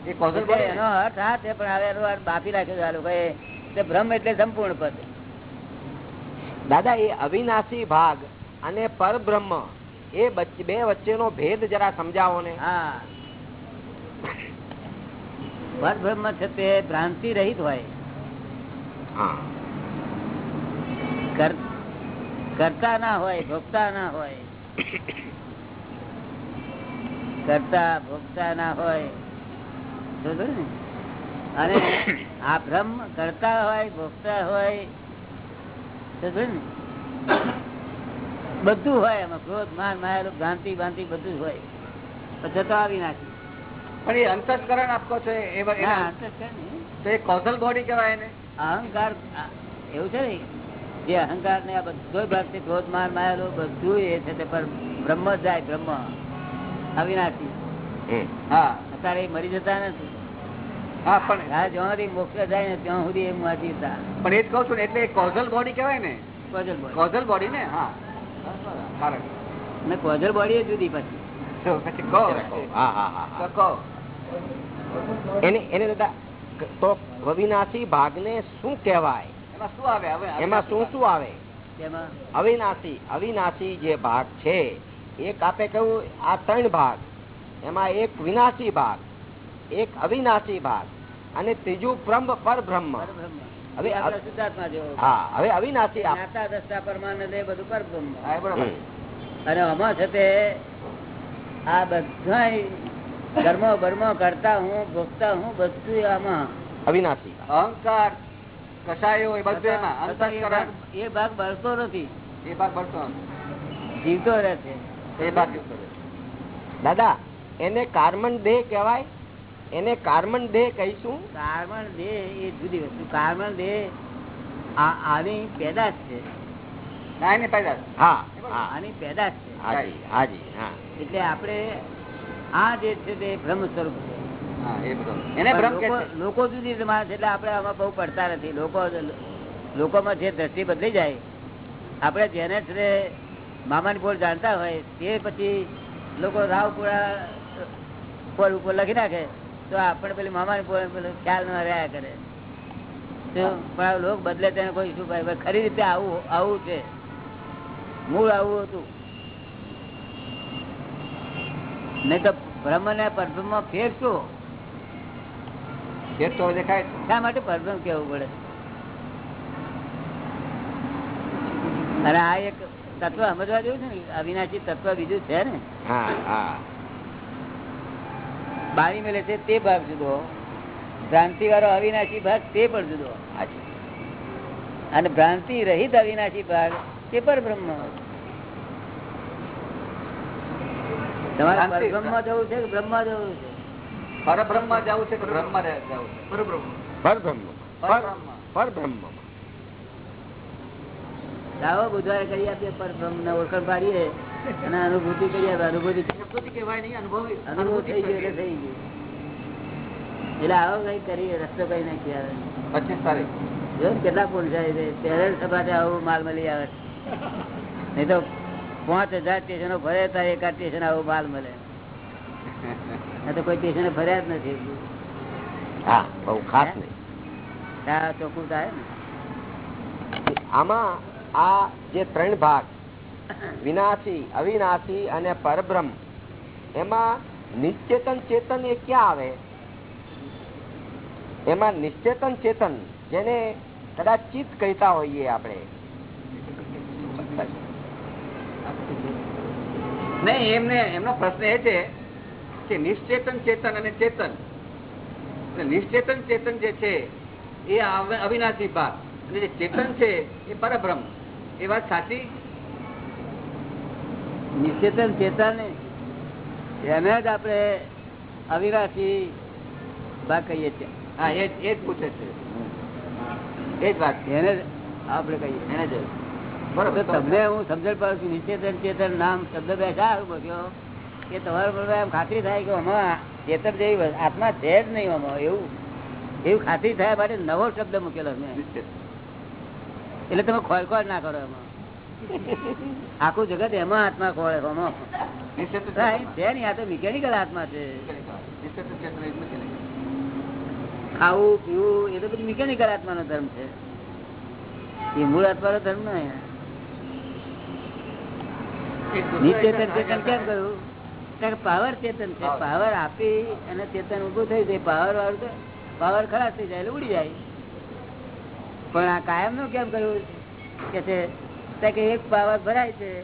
એ કોઝલ બોડી એનો અર્થ આ છે પણ હવે એનો અર્થ બાફી રાખ્યો છે આ લોકોએ. તે બ્રહ્મ એટલે સંપૂર્ણ પદ. દાદા એ અવિનાશી ભાગ અને પરબ્રહ્મ એ વચ્ચે- બે વચ્ચેનો ભેદ જરા સમજાવો ને. હા. પરબ્રહ્મ છે તે ભ્રાંતિ રહિત હોય. કરતા ના હોય ભોગતા ના હોય. કરતા ભોગતા ના? હોય? અને આ ભ્રમ કરતા હોય ભોગતા હોય. ને? બધું હોય એમાં. ક્રોધ માન માયા ભ્રાંતિ ભ્રાંતિ બધું હોય. પછી આવી નાખી. પણ એ અંતસ્કરણ આપકો છો. તો એ કોઝલ બોડી કહેવાય ને અહંકાર એવું છે ને? જે અહંકાર ને આ બધો ભાગ ક્રોધ માન માયેલો બધું એ છે તે પર બ્રહ્મ જાય બ્રહ્મ. અવિનાશી હા. અત્યારે એ મરી જતા નથી. હા પણ હા જ્યાં સુધી મોક્ષ જાય ને ત્યાં સુધી એ વાંચી જતા પણ એ જ કહું છું ને એટલે કોઝલ બોડી કહેવાય ને. કોઝલ બોડી કોઝલ બોડી ને હા. ને કોજલ બોડી જુદી પછી. એને દાદા તો અવિનાશી ભાગને શું કહેવાય? એમાં શું આવે? હવે એમાં શું શું આવે? અવિનાશી અવિનાશી જે ભાગ છે એક આપે કહ્યું આ ત્રણ ભાગ. એમાં એક વિનાશી ભાગ એક અવિનાશી ભાગ અને ત્રીજું બ્રહ્મ પરબ્રહ્મ. હવે હા અવિનાશી પરમાનંદ એ બધું હમ. અને આમાં છે તે આ બધા કર્મો બર્મો કરતા હું ભોગતા હું બધું આમાં. અવિનાશી. અહંકાર કસાયો એ બધું એમાં એ ભાગ- બળતો નથી. એ ભાગ બળતો જીવતો રહે છે. એ ભાગ દાદા એને કાર્મન દેહ કહેવાય? એને કાર્બન દેહ કહીશું. કાર્બન દેહ એ જુદી વસ્તુ. કાર્બન દેહ આની પેદાશ છે. ના પેદાશ. હા હા. આની પેદાશ છે. હાજી હાજી હા. એટલે આપણે આ જે છે તે બ્રહ્મ સ્વરૂપ છે. હા એ બધો. એને ભ્રમ કે લોકો- છે? લોકો જુદી રીતે માને એટલે આપણે આમાં બહુ પડતા નથી. લોકો લોકોમાં જે દ્રષ્ટિ બદલી જાય આપણે જેને છે મામાની બોલ જાણતા હોય તે પછી લોકો રાવપુરા ઉપર ઉપર લખી નાખે. તો આપણે પેલી મામાની પોલ ખ્યાલ ન રહ્યા કરે. પણ લોક બદલે તેને કોઈ શું ભાઈ ખરી રીતે આવું આવું છે. મૂળ આવું હતું. નહીં તો બ્રહ્મ ને પરબ્રહ્મમાં ફેર શું? ફેર તો દેખાય શા માટે પરબ્રહ્મ કેવું પડે? અને આ એક તત્વ સમજવા જેવું છે ને અવિનાશી તત્વ બીજું છે ને? હા હા. બારી મેલે છે તે ભાગ જુદો. ભ્રાંતિ વાળો અવિનાશી ભાગ તે પણ જુદો. અને ભ્રાંતિ રહિત અવિનાશી ભાગ તે પર બ્રહ્મ તમારે પરબ્રહ્મ જવું છે કે બ્રહ્મ જવું છે? પરબ્રહ્મ જવું છે કે બ્રહ્મમાં જવું છે? પરબ્રહ્મ. પરબ્રહ્મ. પરબ્રહ્મ. દાવો બુધવારે કરી આપીએ પરબ્રહ્મ ને ઓળખાણ પાડીએ. અને અનુભૂતિ કરી અનુભૂતિ અનુભવ થઈ ગયો એટલે થઈ ગયું. એટલે આવો કઈ કરી રસ્તો કઈ નાખી આવે પચીસ તારીખ જો ને કેટલા પોલીસાઈ છે ત્યારે સભાતે આવું માલ મળી આવે. નહીં તો પાંચ હજાર સ્ટેશનો ભરે ત્યારે એકાદ સ્ટેશન આવો માલ મળે. આ તો કોઈ સ્ટેશને ફર્યા જ નથી. હા બહુ ખાસ નહીં. ચોખ્ખું થાય ને? આમાં આ જે ત્રણ ભાગ વિનાશી, અવિનાશી અને પરબ્રહ્મ. એમાં નિશ્ચેતન ચેતન એ ક્યાં આવે? એમાં નિશ્ચેતન ચેતન, જેને કદાચ ચિત્ત કહેતા હોઈએ આપણે. નહીં, એમને, એમનો પ્રશ્ન એ છે કે નિશ્ચેતન ચેતન અને ચેતન. નિશ્ચેતન ચેતન જે છે, એ અવિનાશી ભાગ. અને જે ચેતન છે, એ પરબ્રહ્મ. એ વાત સાચી? નિશ્ચેતન ચેતન એને જ આપણે અવિરાશી ભાગ કહીએ છીએ. હા એ જ એ જ પૂછે છે. એ જ વાત. એને આપણે કહીએ એને જ. તમને હું સમજણ પાડું છું નિશ્ચેતન ચેતન નામ શબ્દ બેઠા સારું બન્યો કે તમારા પર એમ ખાતરી થાય કે આમાં ચેતન જેવી આત્મા છે જ નહીં આમાં એવું. એવું ખાતરી થાય માટે નવો શબ્દ મૂકેલો મેં એટલે તમે ખોળ ના કરો એમાં. આખું જગત એમાં આત્મા ખોળે. છે નહીં આ તો મિકેનિકલ આત્મા છે. ખાવું પીવું એ તો બધું મિકેનિકલ આત્માનો ધર્મ છે. એ મૂળ આત્માનો ધર્મ નિચેતન ચેતન કેમ કહ્યું પાવર ચેતન છે. પાવર આપી અને ચેતન ઉભું થઈ જાય. પાવર વાળું તો પાવર ખરાબ થઈ જાય એટલે ઉડી જાય. પણ આ કાયમનું કેમ કહ્યું કે છે કે એક પાવર ભરાય છે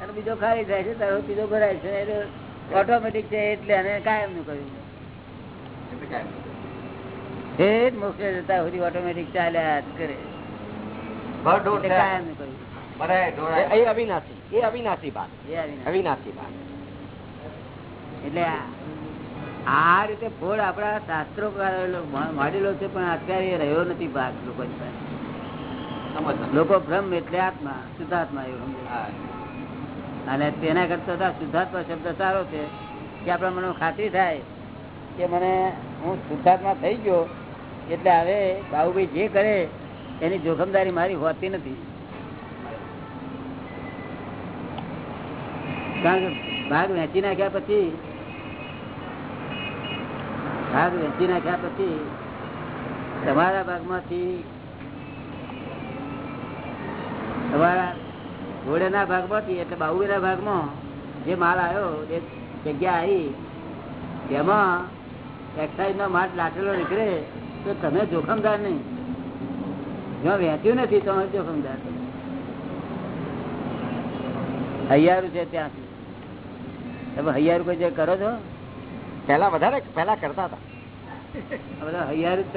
અને બીજો ખાલી થાય છે તારો બીજો ભરાય છે એટલે ઓટોમેટિક છે એટલે અને કાયમનું નહીં. એ જ મોક્ષે જતા સુધી ઓટોમેટિક ચાલ્યા જ કરે. કાયમનું કહ્યું એ અવિનાશી એ અવિનાશી ભાગ. અવિનાશી. એટલે આ- રીતે ફોડ આપણા શાસ્ત્રો માંડેલો છે પણ અત્યારે રહ્યો નથી ભાગ લોકોની પાસે. લોકો ભ્રમ એટલે આત્મા શુદ્ધાત્મા એવું અને તેના કરતા શુદ્ધાત્મા શબ્દ સારો છે કે આપણા મને ખાતરી થાય કે મને હું શુદ્ધાત્મા થઈ ગયો એટલે હવે બાબુભાઈ જે કરે એની જોખમદારી મારી હોતી નથી. કારણ કે ભાગ વેચી નાખ્યા પછી ભાગ વેચી નાખ્યા પછી તમારા ભાગમાંથી તમારા ઘોડેના ભાગમાંથી એટલે બાહુબીના ભાગમાં જે માલ આવ્યો એ જગ્યા આવી તેમાં એક્સાઇઝ નો માલ લાટેલો નીકળે તો તમે જોખમદાર નહીં. જો વહેંચ્યું નથી તો જોખમદાર હૈયારું છે ત્યાંથી. તમે હૈયારું કોઈ જે કરો છો? પેલા વધારે પેલા કરતા હતા. બધા હૈયારું જ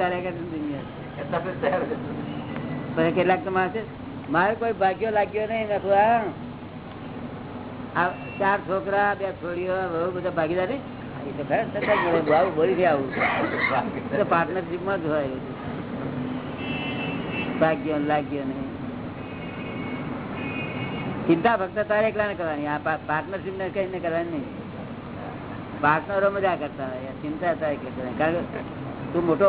એટલા બધા તૈયાર છે. મારે કોઈ ભાગ્યો લાગ્યો નહીં. આ ચાર છોકરા, બે છોડીઓ, બહુ બધા ભાગીદાર ભાગ્યો લાગ્યો નહીં ચિંતા ફક્ત તારે એકલા ને કરવાની, આ પાર્ટનરશીપ ને કઈ ને કરવાની નહીં પાર્ટનરો મજા કરતા હોય ચિંતા તારે કરતા. કારણ કે તું મોટો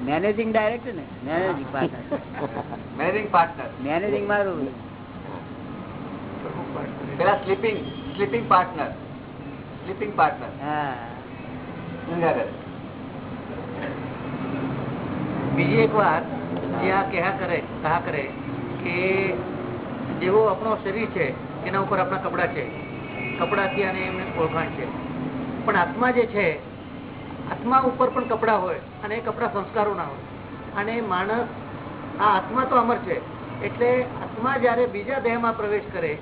મેનેજિંગ ડાયરેક્ટર ને? Managing partner managing partner managing મારું પેલા sleeping sleeping partner sleeping partner હા. બીજી એક વાત જે આ કહ્યા કરે કહા કરે કે જેવો આપણો શરીર છે એના ઉપર આપણા કપડા છે. કપડાથી અને એમને ઓળખાણ છે. પણ આત્મા જે છે આત્મા ઉપર પણ કપડા હોય અને એ કપડા સંસ્કારો ના હોય. અને માણસ આ આત્મા તો અમર છે. એટલે આત્મા જયારે બીજા દેહમાં પ્રવેશ કરે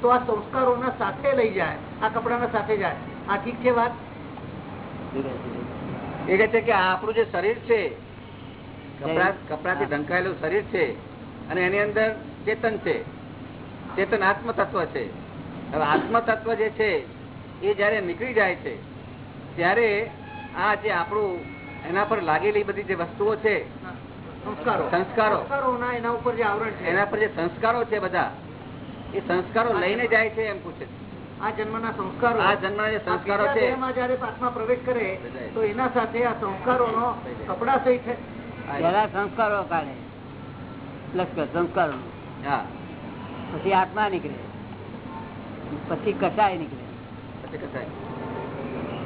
તો આ સંસ્કારોના સાથે લઈ જાય આ કપડાના સાથે જાય. આ ઠીક છે વાત? એ કહે છે કે આ આપણું જે શરીર છે કપડા કપડાથી ઢંકાયેલું શરીર છે અને એની અંદર ચેતન છે. ચેતન આત્મ તત્વ છે. હવે આત્મ તત્વ જે છે એ જયારે નીકળી જાય છે ત્યારે આ જે આપણું એના પર લાગેલી બધી જે વસ્તુઓ છે સંસ્કારો. સંસ્કારો. એના ઉપર જે આવરણ છે. એના પર જે સંસ્કારો છે બધા એ સંસ્કારો લઈને જાય છે એમ પૂછે છે. આ જન્મના સંસ્કારો. આ જન્મના જે સંસ્કારો છે. જયારે આત્મા પ્રવેશ કરે તો એના સાથે આ સંસ્કારોનો કપડા સહિત પેલા સંસ્કારો કાઢે. લશ્કર સંસ્કારો. હા. પછી આત્મા નીકળે. પછી કસાય નીકળે. પછી કસાય.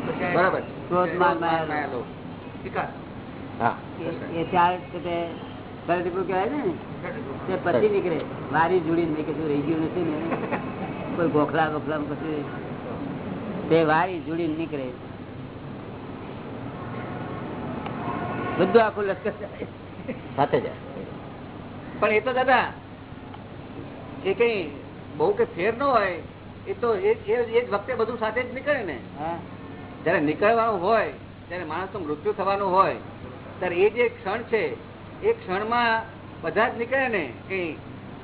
પછી બરાબર. ક્રોધ, માયા, માયા, લોભ. વિકાસ. હા. એ- એ ચાર છે કહેવાય ને? તે પછી નીકળે. વારી જોડીને મેં કશું રહી ગયું નથી ને કોઈ ગોખલા ગોખલા કશું તે વારી જોડી નીકળે. બધું આખું લશ્કર સાથે જાય પણ એ તો દાદા એ કઈ બહુ કે ફેર ન હોય એ તો એ જ વખતે બધું સાથે જ નીકળે ને. હા. જયારે નીકળવાનું હોય ત્યારે માણસનું મૃત્યુ થવાનું હોય ત્યારે એ જે ક્ષણ છે એ ક્ષણમાં બધા જ નીકળે ને? કઈ?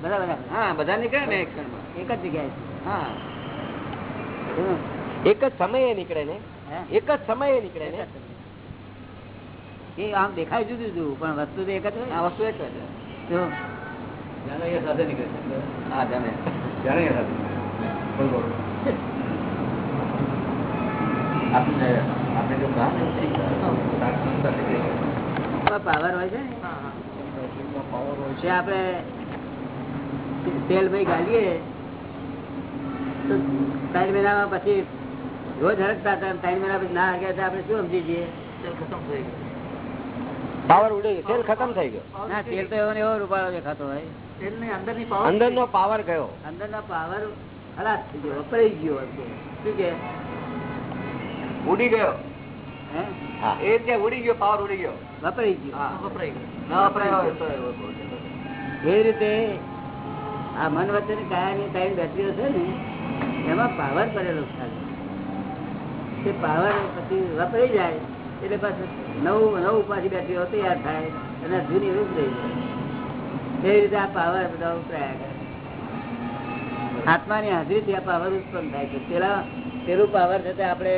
બધા બધા હા બધા નીકળે ને એક ક્ષણમાં? એક જ જગ્યાએ હા. એક જ સમયે નીકળે ને? એક જ સમયે નીકળે ને? એ આમ દેખાય જુદું જુદું પણ વસ્તુ તો એક જ હોય આ વસ્તુ એક જ નીકળે હા જાણે (laughs) આપણે આપણે જો કામ પાવર હોય છે પાવર હોય છે. આપણે તેલ ભાઈ ગાલીએ તો ત્રણ મહિનામાં પછી રોજ હરકતા હતા ત્રણ મહિના પછી ના હરગ્યા હતા આપણે શું સમજી જઈએ? ખતમ થઈ ગયું. પાવર ઉડી ગયો તેલ ખતમ થઈ ગયો. ના તેલ તો એવો એવો રૂપાળો દેખાતો હોય. તેલની અંદરની પાવર અંદર નો પાવર ગયો અંદર નો પાવર ખલાસ થઈ ગયો વપરાઈ ગયો શું કે? ઉડી ગયો. એ ત્યાં ઉડી ગયો પાવર ઉડી ગયો. વપરાઈ ગયો. વપરાઈ ગયો. વપરાયો. એ રીતે આ મન વચ્ચેની કાયાની ત્રણ બેટરીઓ છે ને એમાં પાવર પડેલો ખાલી. તે પાવર પછી વપરાઈ જાય એટલે પાછું નવું નવું પાછી બેટરીઓ તૈયાર થાય અને જૂની રૂપ રહી જાય. એ રીતે આ પાવર બધા ઉતરાયા કરે. આત્માની હાજરીથી આ પાવર ઉત્પન્ન થાય છે. પેલા પેલું પાવર છે આપણે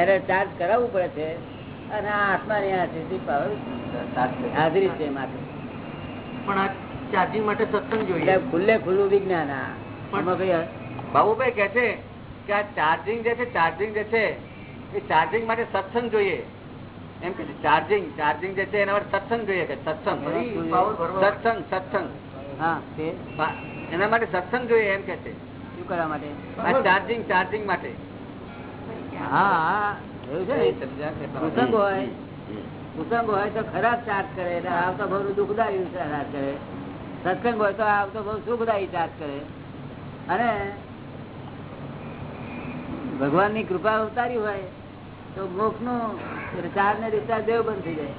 એને ચાર્જ કરાવવું પડે છે અને આ આત્માની હાજરી પાવર હાજરી છે માટે પણ આ ચાર્જિંગ માટે સત્સંગ જોઈએ. ખુલ્લે ખુલ્લું વિજ્ઞાન બાબુભાઈ કે છે કે આ ચાર્જિંગ જે છે ચાર્જિંગ જે છે એ ચાર્જિંગ માટે સત્સંગ જોઈએ. એમ કે ચાર્જિંગ ચાર્જિંગ જે છે એના માટે સત્સંગ જોઈએ કે સત્સંગ? સત્સંગ સત્સંગ. હા એના માટે સત્સંગ જોઈએ એમ કે છે. શું કરવા માટે? ચાર્જિંગ ચાર્જિંગ માટે. હા એવું છે ને કુસંગ હોય હમ. હોય તો ખરાબ ચાર્જ કરે એટલે આવતો બહુ દુઃખદાયી ચાર્જ કરે સત્સંગ હોય તો આવતો બહુ સુખદાયી ચાર્જ કરે અને ભગવાનની કૃપા ઉતારી હોય તો મોક્ષનું ચાર્જ ને ડિસ્ચાર્જ દેવ બંધ થઈ જાય.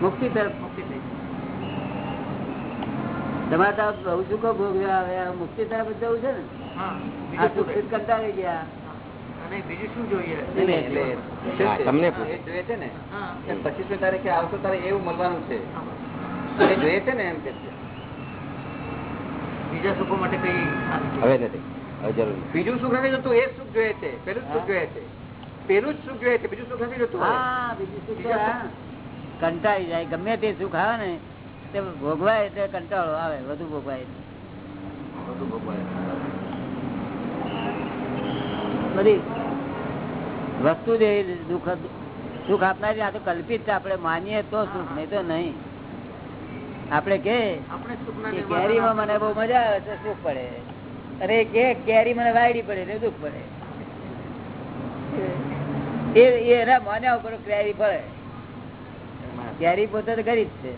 મુક્તિ તરફ મુક્તિ થઈ તમારે તો બહુ સુખો ભોગવ્યા હવે મુક્તિ તરફ જવું છે ને? આ સુખિત સુખ રહી ગયા. તમને જોઈએ છે ને? પચીસમી તારીખે આવશો તારે એવું મળવાનું છે. એ જોઈએ છે ને એમ કે બીજા સુખો માટે કઈ હવે નથી. બીજું સુખ નથી જોતું એ સુખ જોઈએ છે. પેલું સુખ જોઈએ છે. પેલું જ સુખ જોઈએ છે. બીજું સુખ નથી જોતું. કંટાળી જાય. ગમે તે સુખ આવે ને તે ભોગવાય એટલે કંટાળો આવે. વધુ ભોગવાય એટલે. ભોગવાય. બધી વસ્તુ જે દુઃખ સુખ આપનારી આ તો કલ્પિત છે. આપણે માનીએ તો સુખ નહીં તો નહીં. આપણે કે કેરીમાં મને બહુ મજા આવે તો સુખ પડે. અરે કે કેરી મને વાયડી પડે એટલે દુઃખ પડે. એ એના માન્યા ઉપર કેરી પડે કેરી પોતે તો ગરીબ છે.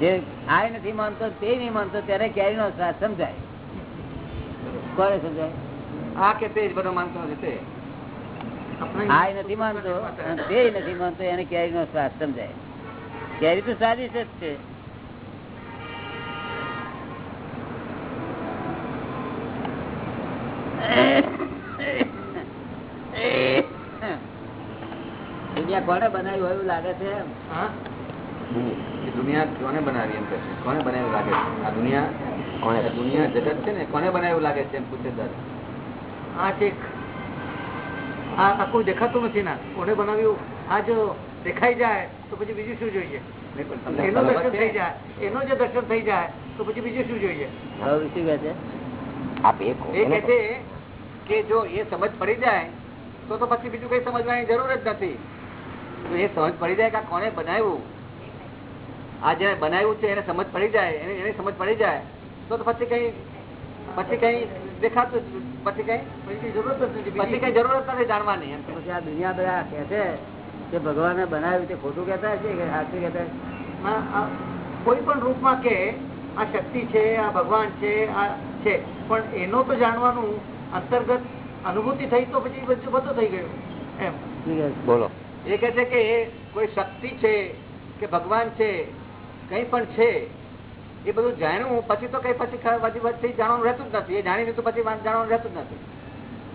જે આ નથી માનતો તે નહીં માનતો ત્યારે કેરી નો સ્વાદ સમજાય. કોને સમજાય? આ કે તે જ બધો માનતો તે. આ નથી માનતો. અને તે નથી માનતો એને કેરી નો સ્વાદ સમજાય. કેરી તો સ્વાદિષ્ટ જ છે. દુનિયા કોને બનાવી હોય એવું લાગે છે હા? દુનિયા કોને બનાવી એમ કે કોને બનાવ્યું લાગે છે? આ દુનિયા કોને? દુનિયા જગત છે ને કોને બનાવ્યું લાગે છે એમ પૂછે સર આ છે આ આખું દેખાતું નથી ના. કોને બનાવ્યું? આ જો દેખાઈ જાય તો પછી બીજું શું જોઈએ? એનો દર્શન થઈ જાય. એનો જે દર્શન થઈ જાય તો પછી બીજું શું જોઈએ? એ કે છે કે જો એ સમજ પડી જાય તો તો પછી બીજું કઈ સમજવાની જરૂર જ નથી. તો એ સમજ પડી જાય કે આ કોને બનાવ્યું? આ જે બનાવ્યું છે એને સમજ પડી જાય એને સમજ પડી જાય તો તો પછી કઈ પછી કઈ દેખાતું પછી કઈ? જરૂરત નથી પછી કઈ જરૂર નથી જાણવાની એમ પછી આ દુનિયા બધા કહે છે કે ભગવાને બનાવ્યું તે ખોટું કહેતા છે કે સાચું કહેતા કોઈ પણ રૂપમાં કે આ શક્તિ છે આ ભગવાન છે આ છે પણ એનો તો જાણવાનું અંતર્ગત અનુભૂતિ થઈ તો પછી બધું બધું થઈ ગયું એમ? બોલો. એ કે છે કે કોઈ શક્તિ છે કે ભગવાન છે કઈ પણ છે એ બધું જાણ્યું, પછી તો કઈ પછી ખ- બધી જાણવાનું રહેતું જ નથી. એ જાણી લીધું પછી જાણવાનું રહેતું જ નથી.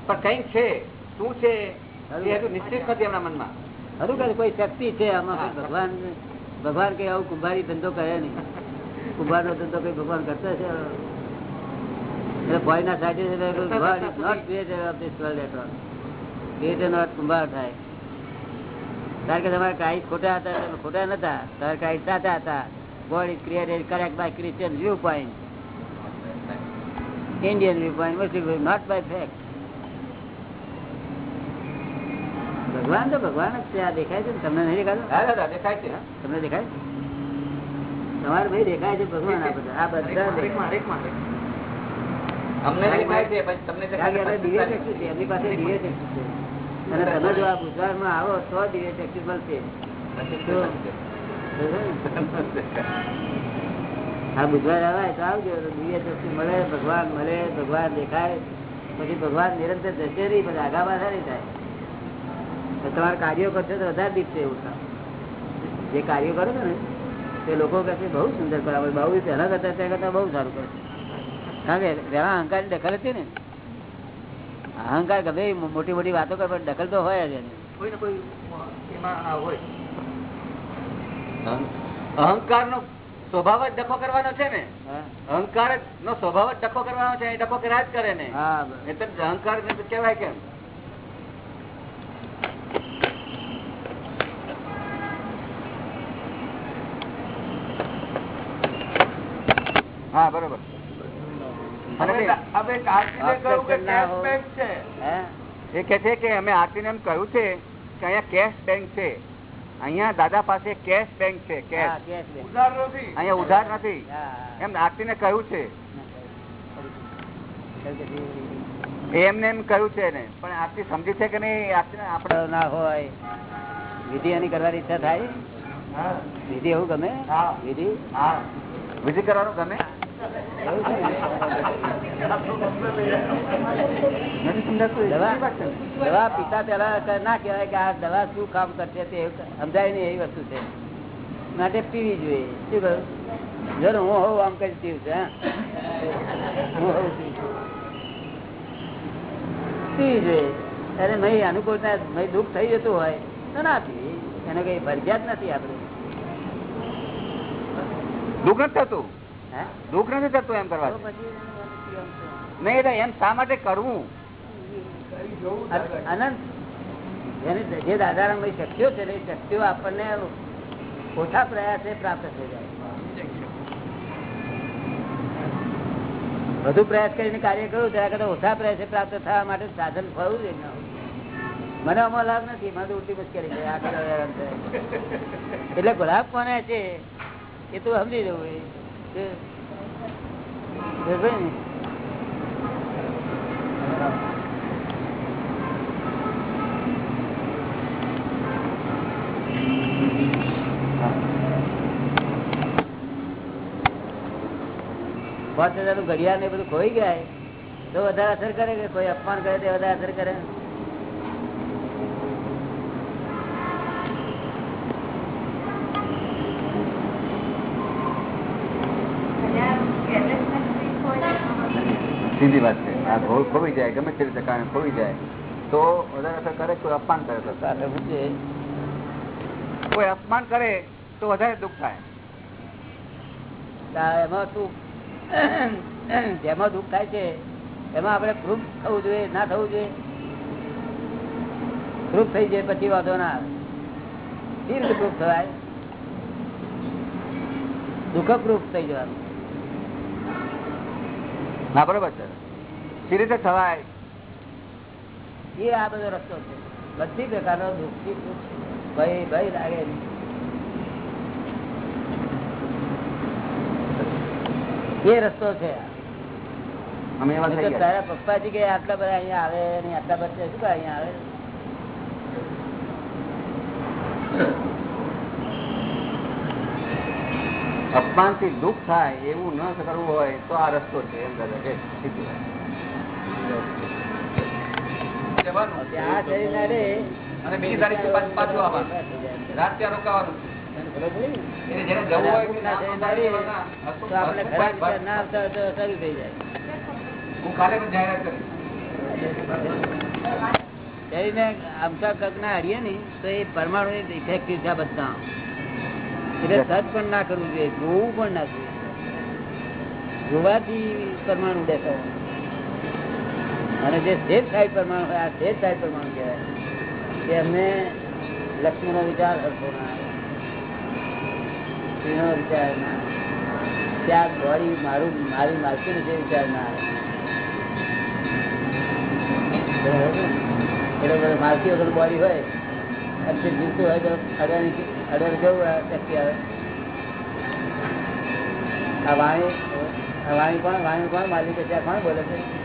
પણ કઈ છે, શું છે, એ હજુ નિશ્ચિત નથી એમના મનમાં. કોઈ શક્તિ છે ભગવાન ભગવાન કઈ આવું કુંભારી ધંધો કરે નહીં. કુંભાર નો ધંધો કઈ ભગવાન કરતા છે? કુંભાર થાય. કારણ કે તમારા કાંઈ ખોટા હતા? ખોટા નતા. તમારા કાંઈ સાચા હતા. God is created correct by Christian viewpoint. Indian viewpoint Muslim viewpoint, not by fact. ભગવાન તો ભગવાન જ છે આ દેખાય છે ને? તમને નહીં દેખાતું? દેખાય છે. તમને દેખાય તમારે ભાઈ દેખાય છે ભગવાન આ બધા? આ બધા દેખાય. હરેકમાં, હરેકમાં. અમને દેખાય છે તમને કારણ કે દેખાય આપણે દિવ્ય ચક્ષુ છે એમની પાસે દિવ્ય ચક્ષુ છે. અને તમે જો આ ગુજરાતમાં આવો તો દિવ્ય ચક્ષુ મળશે (laughs) આ બુધવાર આવે તો કાર્યો કરશો તો વધારે દીપશે એવું જે કાર્યો કરો છો ને, તે લોકો કહે બહુ સુંદર કરાવે બહુ પહેલા કરતા ત્યાં કરતા બહુ સારું કરે કારણ કે પેલા અહંકારની દખલ હતી ને. અહંકાર ગમે મોટી મોટી વાતો કરે, પણ દખલ તો હોય જ એને. કોઈ ને કોઈ એમાં હોય. અહંકાર નો સ્વભાવ જ ડખો કરવાનો છે ને? અહંકાર નો સ્વભાવ જ ડખો કરવાનો છે એ ડખો કર્યા જ કરે ને? અહંકાર કેવાય કેમ? હા બરોબર. ના? એ કે છે કે અમે આરતીને એમ કહ્યું છે કે અહીંયા કેશ બેંક છે. અહીંયા દાદા પાસે કેશ બેંક છે અહિયાં કેશ અહીંયા ઉધાર નથી. એમ આરતી ને કહ્યું છે. એમને એમ કહ્યું છે ને પણ આરતી સમજી છે કે નહીં? આપણે ના હોય. વિધિ એની કરવાની ઈચ્છા થાય? વિધિ એવું ગમે? હા. વિધિ? હા. વિધિ કરવાનું ગમે? દવા પીતા પેલા ના કહેવાય કે આ દવા શું કામ કરશે તે સમજાય નહીં એવી વસ્તુ છે. માટે પીવી જોઈએ. શું કહ્યું જો હું હોઉં આમ કરી પીવું છું, હા? હોઉં પીવી જોઈએ. અરે નહીં અનુકૂળ ના નહીં દુઃખ થઈ જતું હોય તો ના પીવી. એને કઈ ફરજિયાત નથી આપણે. દુઃખ નથી થતું? દુઃખ નથી થતું એમ કરવા નહીં એટલે એમ શા માટે કરવું? અનંત જે દાદારામ શક્તિઓ છે એ શક્તિઓ આપણને ઓછા પ્રયાસે પ્રાપ્ત થઈ જાય. વધુ પ્રયાસ કરીને કાર્ય કરું ત્યાં કરતા ઓછા પ્રયાસે પ્રાપ્ત થવા માટે સાધન ફરવું જ ના મને આમાં લાભ નથી મને તો ઉલટી મુશ્કેલી છે આગળ એટલે ગુલાબ કોને છે એ તો સમજી જવું પાંચ હજાર નું ઘડિયાળ ને બધું ખોઈ ગયા તો વધારે અસર કરે કે કોઈ અપમાન કરે તે વધારે અસર કરે સીધી વાત છે. આ ઘોળ ખોવી જાય ગમે તે રીતે કારણે ખોવી જાય તો વધારે અસર કરે કોઈ અપમાન કરે તો કોઈ અપમાન કરે તો વધારે દુઃખ થાય. એમાં શું? જેમાં દુઃખ થાય છે એમાં આપણે પ્રૂફ થવું જોઈએ ના થવું જોઈએ? પ્રૂફ થઈ જાય પછી વાંધો ના આવે. કેવી રીતે પ્રૂફ થવાય? દુઃખ પ્રૂફ થઈ જવાનું. ના બરોબર છે. સી રીતે થવાય? એ આ બધો રસ્તો છે. બધી પ્રકારનો દુઃખથી ભય ભય લાગે એ રસ્તો છે. તારા પપ્પાજી કે આટલા બધા અહીંયા આવે ને આટલા બધા શું અહીંયા આવે? અપમાનથી દુઃખ થાય એવું ન કરવું હોય તો આ રસ્તો છે એમ દાદા કે અને બીજી તારીખે પાછું- પાછું આવવાનું. રાત ત્યાં રોકાવાનું. ના, તો ના તો ના હરીએ ને તો એ પરમાણુ ઇફેક્ટિવ છે બધા એટલે સજ પણ ના કરવું જોઈએ જોવું પણ ના જોઈએ. જોવાથી પરમાણુ દેખાય. અને જે સેફ સાઈડ પરમાણુ હોય, આ સેફ સાઈડ પરમાણુ કહેવાય. કે અમને લક્ષ્મીનો વિચાર કરતો ના સ્ત્રીનો વિચાર ના ત્યાં બોડી મારું, મારી માલકીનો જે વિચાર ના આવે. એટલે બધું માલકી વગર બોડી હોય, અને જીવતું હોય તો અડવાની અડર જવું શક્તિ આવે. આ વાણી આ વાણી કોણ વાણી કોણ, માલિક છે, કોણ બોલે છે?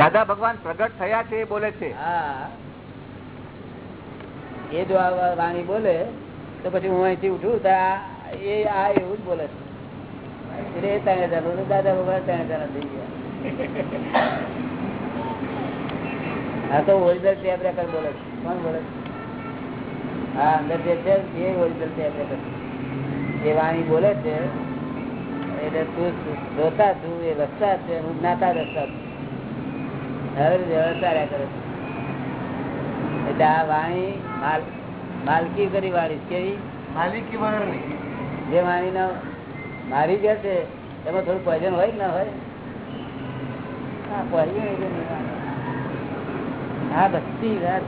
દાદા ભગવાન પ્રગટ થયા છે એ બોલે છે. એ જો આ વાણી બોલે, તો પછી હું અહીંથી ઉઠું, તો એ આ એવું જ બોલે છે. એટલે ત્રણ હજારનું, દાદા ભગવાન ત્રણ હજાર થઈ ગયા. હા, તો ઓરિજિનલ ટેપ રેકર્ડ બોલે છે. કોણ બોલે છે? હા, અંદર જે છે, એ ઓરિજિનલ ટેપ રેકર્ડ એ વાણી બોલે છે, એટલે તું જોતા છું, એ રસ્તા છે, હું જ્ઞાતા રસ્તા છું. હવે વ્યવસ્થા કરે એટલે આ વાણી માલકી કરી વાળી. કેવી માલિકી જે વાણી ના મારી ગયા છે એમાં થોડું પોઈઝન હોય કે ના હોય હા વાણી. આ બધી વાત.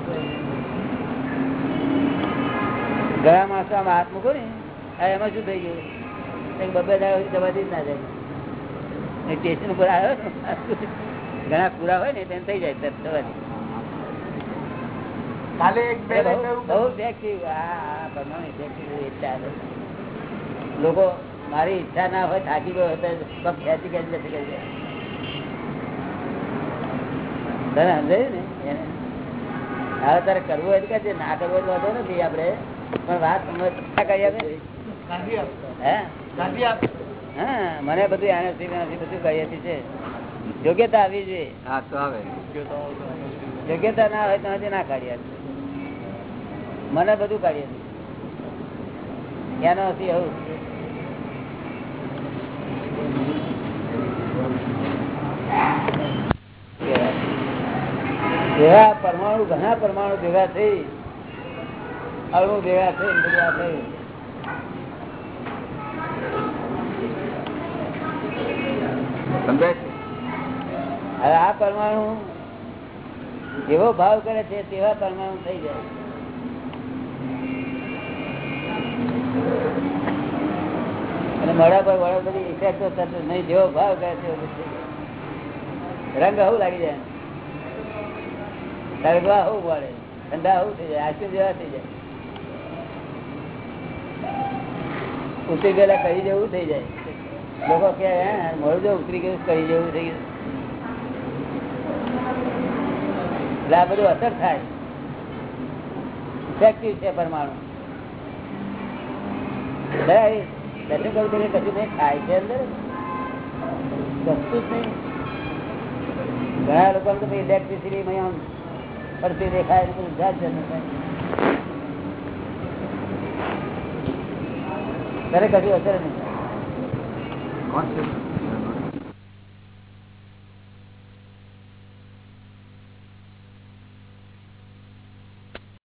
ઘણા માણસો આમ હાથ મૂકો ને એમાં શું થઈ ગયું બબે દાડા દબાતી જ ના જાય સ્ટેશન ઉપર આવ્યો ઘણા પૂરા હોય ને તેને થઈ જાય આ લોકો મારી ઈચ્છા ના હોય થાકી ગયો હોય ખેંચી ખેંચી જતી કરી દે. તને સમજાયું ને? એને? હવે તારે કરવું હોય કે ના કરવો વાંધો નથી આપડે. પણ વાત સમજ કરી આપે. હે? હા મને બધું એનર્જી બધું કહીએ છે યોગ્યતા આવી જોઈએ. હા તો આવે. યોગ્યતા ના હોય તો હજી ના કાઢીએ મને બધું કાઢીએ એનો હશે એવું એવા પરમાણુ ઘણા પરમાણુ ભેગા થઈ અણુ ભેગા થઈ ભેગા થઈ. સમજાય હવે આ પરમાણુ જેવો ભાવ કરે છે તેવા પરમાણુ થઈ જાય. અને મોડા પર વડા બધી ઇફેક્ટો થશે નહીં. જેવો ભાવ કરે છે. રંગ આવું લાગી જાય. તડકા આવું પડે ઠંડા આવું થઈ જાય. આશુ જેવા થઈ જાય? ઉતરી ગયેલા કહી જેવું થઈ જાય. લોકો કે મોડું જો ઉતરી ગયું કહી જેવું થઈ ગયું. એટલે આ બધું અસર થાય. ઇફેક્ટિવ છે પરમાણુ. કશું કહું છું કશું નહીં ખાય છે અંદર? કશું જ નહીં. ઘણા લોકો તો ઇલેક્ટ્રિસિટી આમ પડતી દેખાય ને બધું જાત થાય. ત્યારે કશું અસર નહીં